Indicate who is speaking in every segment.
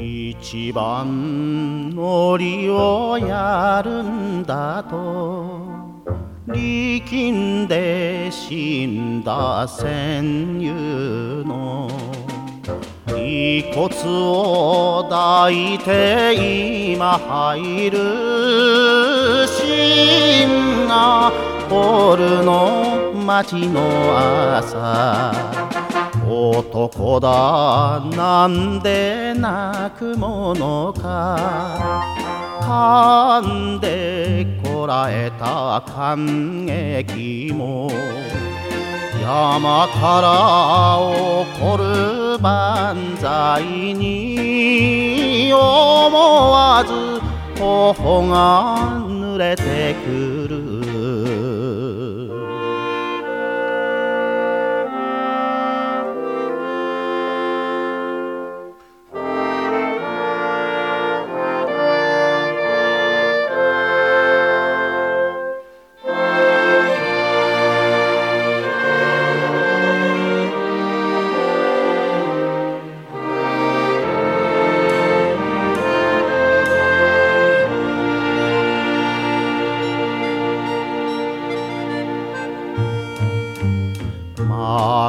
Speaker 1: 一番乗りをやるんだと。力んで死んだ戦友の。遺骨を抱いて今入るシンガポールの街の朝。男だなんで泣くものか。噛んでこらえた感激も。山から起こる万歳に。思わず頬が濡れてくる。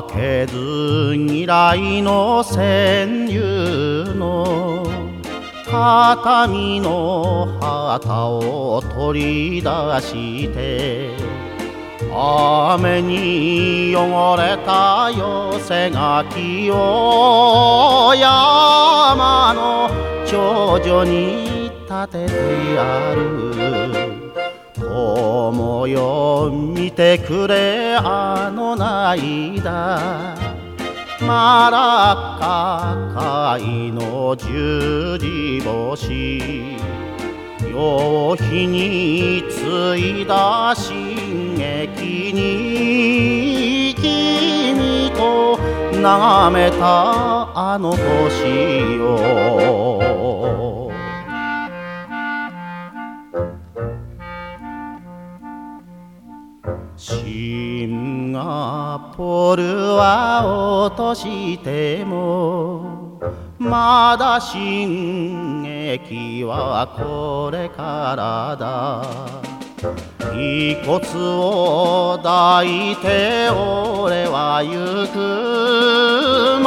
Speaker 1: 負けず嫌いの戦友の形見の旗を取り出して雨に汚れた寄せ書きを山の頂上に立ててやる。よ見てくれあの涙。マラッカ海の十字星。夕日についだ進撃に君と眺めたあの星よシンガポールは落としてもまだ進撃はこれからだ。遺骨を抱いて俺は行く。